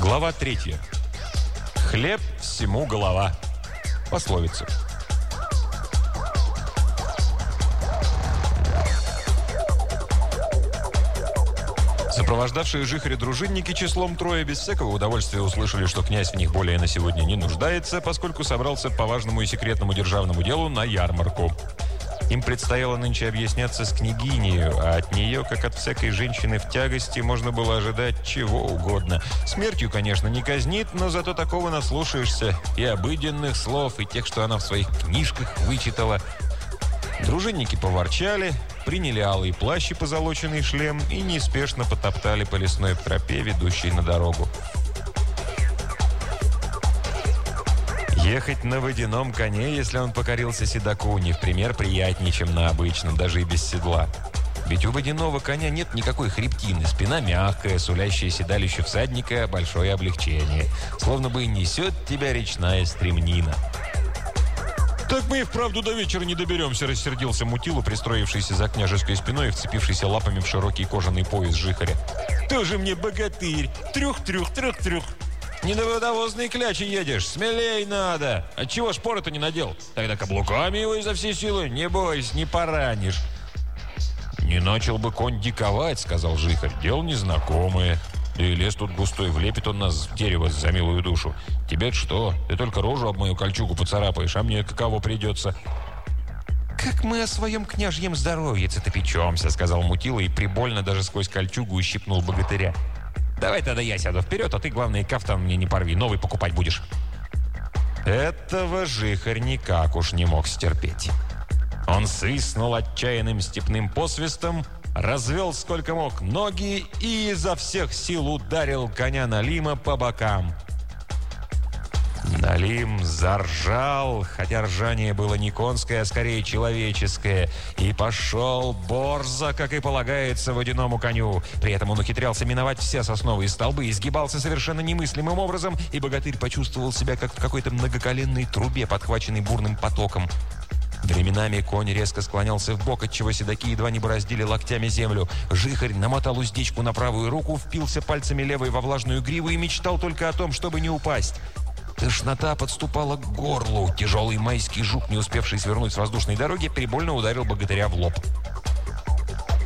Глава третья. Хлеб всему голова. Пословица. Сопровождавшие Жихаря дружинники числом трое без всякого удовольствия услышали, что князь в них более на сегодня не нуждается, поскольку собрался по важному и секретному державному делу на ярмарку. Им предстояло нынче объясняться с княгиней, а от нее, как от всякой женщины в тягости, можно было ожидать чего угодно. Смертью, конечно, не казнит, но зато такого наслушаешься и обыденных слов, и тех, что она в своих книжках вычитала. Дружинники поворчали, приняли алый плащ и позолоченный шлем и неспешно потоптали по лесной тропе, ведущей на дорогу. Ехать на водяном коне, если он покорился седаку, не в пример приятнее, чем на обычном, даже и без седла. Ведь у водяного коня нет никакой хребтины, спина мягкая, сулящая седалищу всадника большое облегчение. Словно бы несет тебя речная стремнина. «Так мы и вправду до вечера не доберемся», – рассердился Мутилу, пристроившийся за княжеской спиной и вцепившийся лапами в широкий кожаный пояс жихаря. «Тоже мне богатырь! Трюх-трюх-трюх-трюх!» Не на водовозные клячи едешь, смелей надо. Отчего шпоры-то не надел? Тогда каблуками его изо всей силы. Не бойся, не поранишь. Не начал бы конь диковать, сказал Жихарь. Дело незнакомое. Да и лес тут густой, влепит он нас в дерево за милую душу. тебе что? Ты только рожу об мою кольчугу поцарапаешь, а мне каково придется? «Как мы о своем княжьем здоровье-то печемся», — сказал Мутила и прибольно даже сквозь кольчугу ущипнул богатыря. Давай тогда я сяду вперед, а ты, главное, кафтан мне не порви, новый покупать будешь». Этого жихарь никак уж не мог стерпеть. Он свистнул отчаянным степным посвистом, развел сколько мог ноги и изо всех сил ударил коня Налима по бокам – Налим заржал, хотя ржание было не конское, а скорее человеческое, и пошел борзо, как и полагается водяному коню. При этом он ухитрялся миновать все сосновые столбы, изгибался совершенно немыслимым образом, и богатырь почувствовал себя как в какой-то многоколенной трубе, подхваченной бурным потоком. Временами конь резко склонялся в бок, отчего седаки едва не бороздили локтями землю. Жихарь намотал уздечку на правую руку, впился пальцами левой во влажную гриву и мечтал только о том, чтобы не упасть. Тошнота подступала к горлу. Тяжелый майский жук, не успевший свернуть с воздушной дороги, прибольно ударил богатыря в лоб.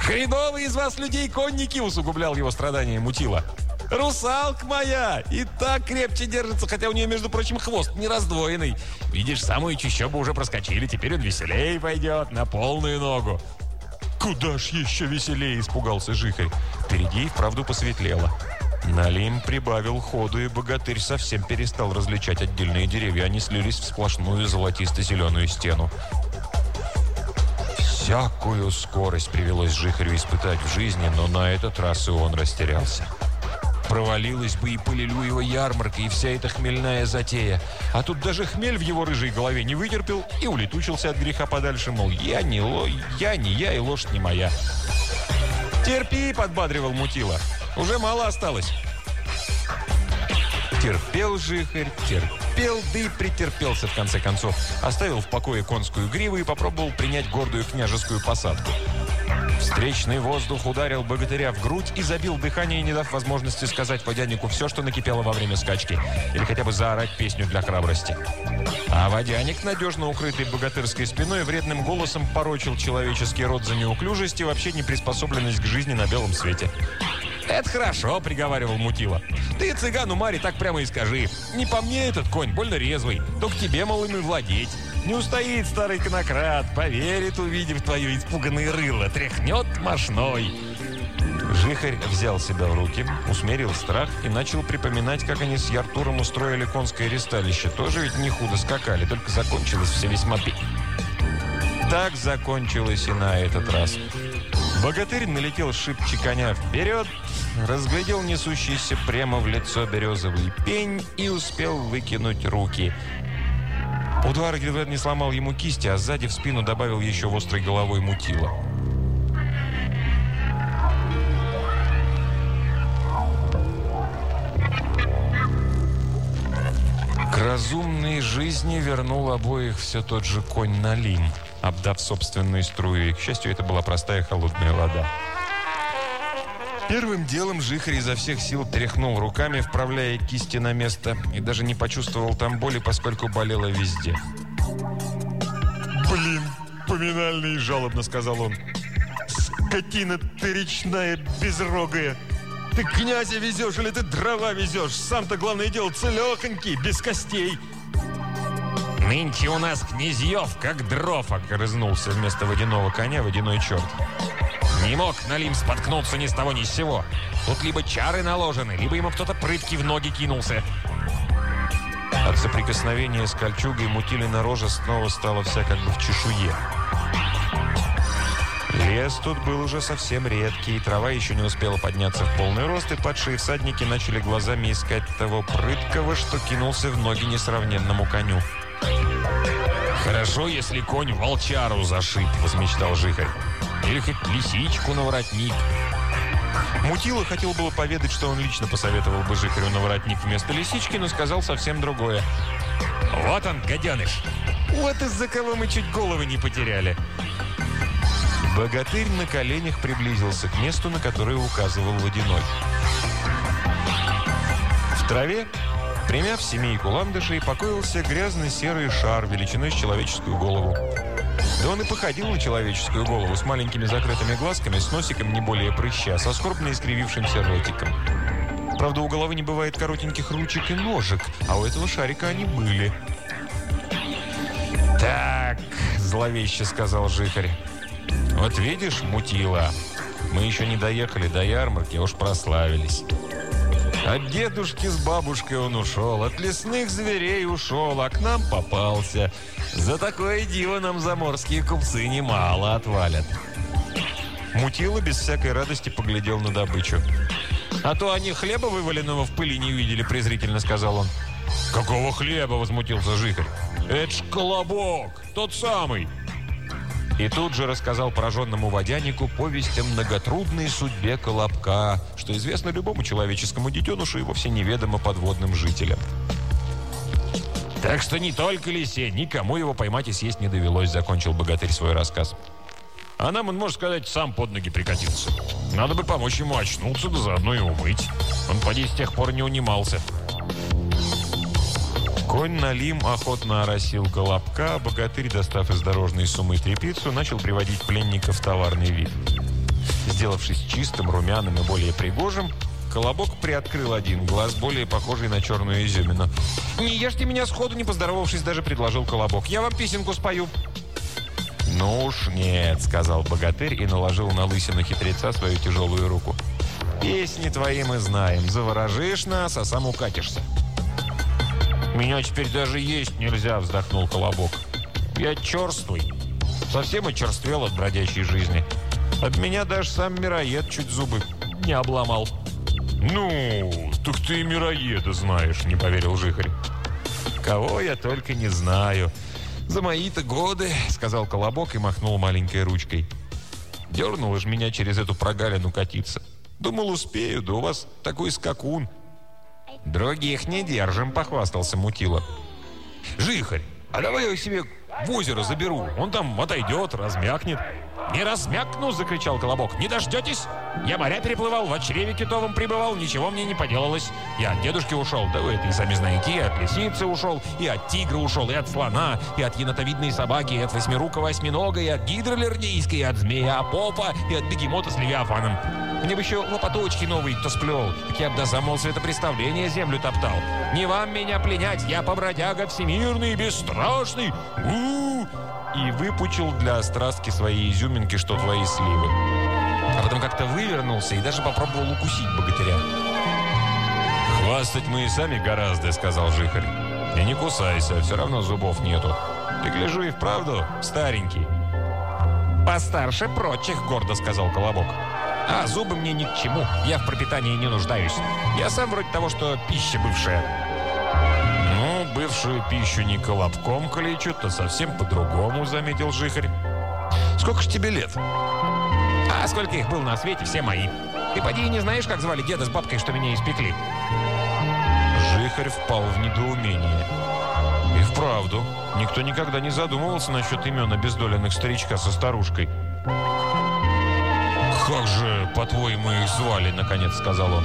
«Хреновые из вас людей конники!» усугублял его страдания мутила. «Русалка моя! И так крепче держится, хотя у нее, между прочим, хвост не раздвоенный. Видишь, самую чищобу уже проскочили, теперь он веселее пойдет, на полную ногу». «Куда ж еще веселее?» – испугался Жихарь. Впереди и вправду посветлело. Налим прибавил ходу, и богатырь совсем перестал различать отдельные деревья. Они слились в сплошную золотисто-зеленую стену. Всякую скорость привелось Жихарю испытать в жизни, но на этот раз и он растерялся. Провалилась бы и его ярмарка, и вся эта хмельная затея. А тут даже хмель в его рыжей голове не вытерпел и улетучился от греха подальше, мол, я не, ло... я не я и лошадь не моя. «Терпи!» – подбадривал Мутила. Уже мало осталось. Терпел жихарь, терпел, да и претерпелся в конце концов. Оставил в покое конскую гриву и попробовал принять гордую княжескую посадку. Встречный воздух ударил богатыря в грудь и забил дыхание, не дав возможности сказать водянику все, что накипело во время скачки. Или хотя бы заорать песню для храбрости. А водяник, надежно укрытый богатырской спиной, вредным голосом порочил человеческий род за неуклюжесть и вообще неприспособленность к жизни на белом свете. «Это хорошо», — приговаривал Мутила. «Ты цыгану Маре так прямо и скажи. Не по мне этот конь, больно резвый. Только тебе, мол, им и владеть. Не устоит старый конократ, поверит, увидев твое испуганное рыло, тряхнет мошной». Жихарь взял себя в руки, усмирил страх и начал припоминать, как они с Яртуром устроили конское ресталище. Тоже ведь не худо скакали, только закончилось все весьма... Так закончилось и на этот раз. Богатырь налетел шибче коня вперед, разглядел несущийся прямо в лицо березовый пень и успел выкинуть руки. Удар едва не сломал ему кисти, а сзади в спину добавил еще в острой головой мутила. К разумной жизни вернул обоих все тот же конь Налим обдав собственную струю. И, к счастью, это была простая холодная вода. Первым делом Жихарь изо всех сил тряхнул руками, вправляя кисти на место, и даже не почувствовал там боли, поскольку болело везде. «Блин, поминальный!» – жалобно сказал он. «Скотина ты речная, безрогая! Ты князя везешь или ты дрова везешь? Сам-то, главное дело, целехонький, без костей!» «Нынче у нас князьев, как дров!» – огрызнулся вместо водяного коня водяной черт. Не мог Налим споткнуться ни с того ни с сего. Тут либо чары наложены, либо ему кто-то прытки в ноги кинулся. От соприкосновения с кольчугой Мутилина рожа снова стала вся как бы в чешуе. Лес тут был уже совсем редкий, трава еще не успела подняться в полный рост, и падшие всадники начали глазами искать того прыткого, что кинулся в ноги несравненному коню. «Хорошо, если конь волчару зашиб», — возмечтал Жихарь. Или хоть лисичку на воротник. Мутила хотел было поведать, что он лично посоветовал бы Жихарю на воротник вместо лисички, но сказал совсем другое. «Вот он, гаденыш! Вот из-за кого мы чуть головы не потеряли!» Богатырь на коленях приблизился к месту, на которое указывал Водяной. В траве, примяв семейку ландышей, покоился грязный серый шар величиной с человеческую голову. Да он и походил на человеческую голову с маленькими закрытыми глазками, с носиком не более прыща, со скорбно искривившимся ротиком. Правда, у головы не бывает коротеньких ручек и ножек, а у этого шарика они были. «Так», — зловеще сказал Жихарь, — «вот видишь, мутила, мы еще не доехали до ярмарки, а уж прославились». От дедушки с бабушкой он ушел, от лесных зверей ушел, а к нам попался. За такое диво нам заморские купцы немало отвалят. Мутила без всякой радости поглядел на добычу. «А то они хлеба вываленного в пыли не видели», презрительно сказал он. «Какого хлеба?» – возмутился Жихарь. «Это ж колобок, тот самый». И тут же рассказал пораженному водянику повесть о многотрудной судьбе Колобка, что известно любому человеческому детенышу и вовсе неведомо подводным жителям. «Так что не только лисе, никому его поймать и съесть не довелось», — закончил богатырь свой рассказ. «А нам, он, можно сказать, сам под ноги прикатился. Надо бы помочь ему очнуться, да заодно и умыть. Он, поди, с тех пор не унимался». Конь Налим охотно оросил колобка, богатырь, достав из дорожной суммы трепицу, начал приводить пленника в товарный вид. Сделавшись чистым, румяным и более пригожим, Колобок приоткрыл один глаз, более похожий на черную изюмину. «Не ешьте меня сходу, не поздоровавшись, даже предложил Колобок. Я вам песенку спою». «Ну уж нет», — сказал богатырь и наложил на лысину хитреца свою тяжелую руку. «Песни твои мы знаем. Заворожишь нас, а сам укатишься». «Меня теперь даже есть нельзя», — вздохнул Колобок. «Я черствый. Совсем очерствел от бродячей жизни. От меня даже сам мироед чуть зубы не обломал». «Ну, так ты и мироеда знаешь», — не поверил Жихарь. «Кого я только не знаю. За мои-то годы», — сказал Колобок и махнул маленькой ручкой. «Дернуло ж меня через эту прогалину катиться. Думал, успею, да у вас такой скакун». «Других не держим», — похвастался Мутила. «Жихарь, а давай я себе в озеро заберу. Он там отойдет, размякнет». «Не размякну!» — закричал Колобок. «Не дождетесь? Я моря переплывал, в очреве китовом пребывал, ничего мне не поделалось. Я от дедушки ушел, да вы это и сами знаете, и от лисицы ушел, и от тигра ушел, и от слона, и от енотовидной собаки, и от восьмирукого осьминога, и от гидролернейской, и от змея Апопа, и от бегемота с левиафаном. Мне бы еще лопаточки новые кто сплел, так я бы до самого светопреставления землю топтал. Не вам меня пленять, я побродяга всемирный, бесстрашный. У -у -у и выпучил для острастки своей изюминки, что твои сливы. А потом как-то вывернулся и даже попробовал укусить богатыря. «Хвастать мы и сами гораздо», — сказал Жихарь. «И не кусайся, все равно зубов нету. Ты, гляжу, и вправду старенький». «Постарше прочих», — гордо сказал Колобок. «А зубы мне ни к чему, я в пропитании не нуждаюсь. Я сам вроде того, что пища бывшая». «Ну, бывшую пищу не колобком калечут, то совсем по-другому», — заметил Жихарь. «Сколько ж тебе лет?» «А сколько их было на свете, все мои. Ты поди не знаешь, как звали деда с бабкой, что меня испекли?» Жихарь впал в недоумение. И вправду, никто никогда не задумывался насчет имен обездоленных старичка со старушкой. «Как же, по-твоему, их звали?» – наконец сказал он.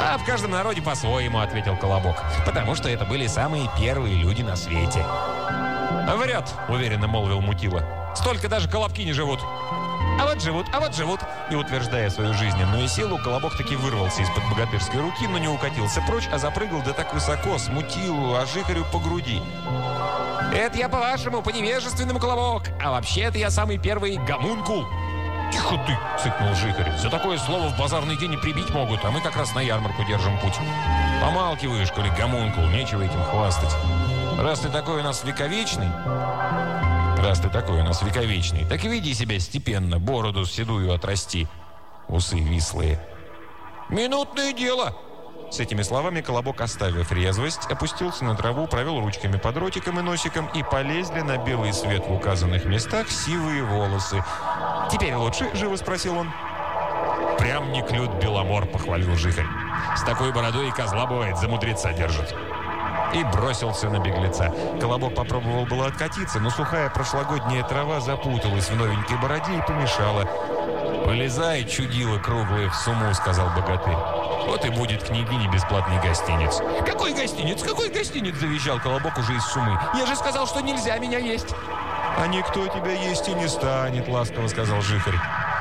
«А в каждом народе по-своему», – ответил Колобок. «Потому что это были самые первые люди на свете». «Врет», – уверенно молвил Мутила. «Столько даже колобки не живут». «А вот живут, а вот живут!» И утверждая свою жизненную силу, Колобок таки вырвался из-под богатырской руки, но не укатился прочь, а запрыгал да так высоко, смутилу, а жихарю по груди. «Это я, по-вашему, по невежественному, Колобок! А вообще это я самый первый гомункул!» «Тихо ты!» — цыкнул Жихарь. «За такое слово в базарный день и прибить могут, а мы как раз на ярмарку держим путь. Помалкиваешь, коли гомункул, нечего этим хвастать. Раз ты такой у нас вековечный, Раз ты такой у нас вековечный, так и веди себя степенно, бороду седую отрасти. Усы вислые. «Минутное дело!» С этими словами Колобок, оставив резвость, опустился на траву, провел ручками под ротиком и носиком, и полезли на белый свет в указанных местах сивые волосы. «Теперь лучше?» – живо спросил он. «Прям не клют Беломор», – похвалил Жихарь. «С такой бородой и козла бывает, за мудреца держит» и бросился на беглеца. Колобок попробовал было откатиться, но сухая прошлогодняя трава запуталась в новенькой бороде и помешала. «Полезай, чудило круглое в сумму», — сказал богатырь. «Вот и будет княгине бесплатный гостиниц». «Какой гостиниц? Какой гостиниц?» – завещал Колобок уже из суммы. «Я же сказал, что нельзя меня есть». «А никто тебя есть и не станет», – ласково сказал Жихарь.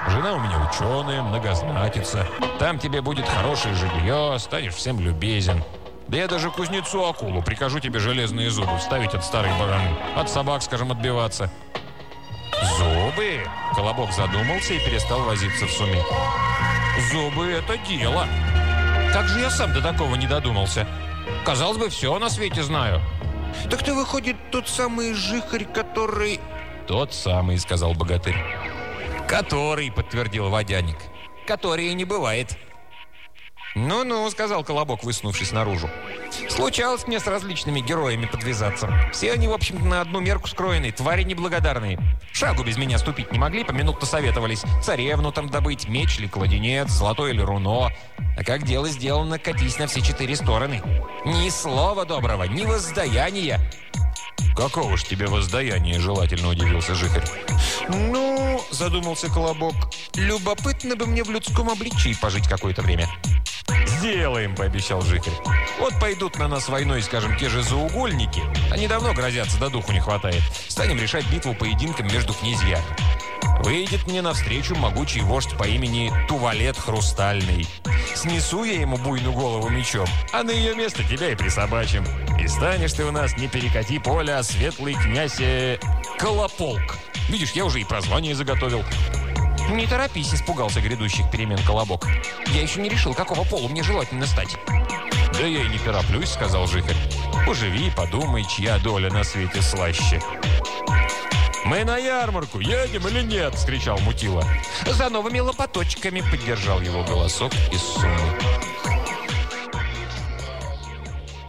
«Жена у меня ученая, многознатица. Там тебе будет хорошее жилье, станешь всем любезен. Да я даже кузнецу акулу прикажу тебе железные зубы вставить от старой бараны. От собак, скажем, отбиваться. Зубы? Колобок задумался и перестал возиться в суме. Зубы – это дело. Как же я сам до такого не додумался? Казалось бы, все на свете знаю. Так ты, выходит, тот самый жихарь, который... Тот самый, сказал богатырь. Который, подтвердил водяник. Который не бывает. «Ну-ну», — сказал Колобок, высунувшись наружу. «Случалось мне с различными героями подвязаться. Все они, в общем-то, на одну мерку скроены, твари неблагодарные. Шагу без меня ступить не могли, поминутно советовались. Царевну там добыть, меч или кладенец, золотой или руно. А как дело сделано, катись на все четыре стороны. Ни слова доброго, ни воздаяния». «Какого ж тебе воздаяния?» – желательно удивился Жихарь. «Ну, – задумался Колобок, – любопытно бы мне в людском обличии пожить какое-то время». «Сделаем», – пообещал Жихарь. «Вот пойдут на нас войной, скажем, те же заугольники. Они давно грозятся, да духу не хватает. Станем решать битву поединком между князьями. Выйдет мне навстречу могучий вождь по имени Тувалет Хрустальный. Снесу я ему буйную голову мечом, а на ее место тебя и присобачим. И станешь ты у нас не перекати поля, а светлый князь э, Колополк. Видишь, я уже и прозвание заготовил. «Не торопись», – испугался грядущих перемен Колобок. «Я еще не решил, какого пола мне желательно стать». «Да я и не тороплюсь», – сказал Жихарь. «Поживи, подумай, чья доля на свете слаще». «Мы на ярмарку, едем или нет?» – скричал Мутила. «За новыми лопаточками», – поддержал его голосок из суммы.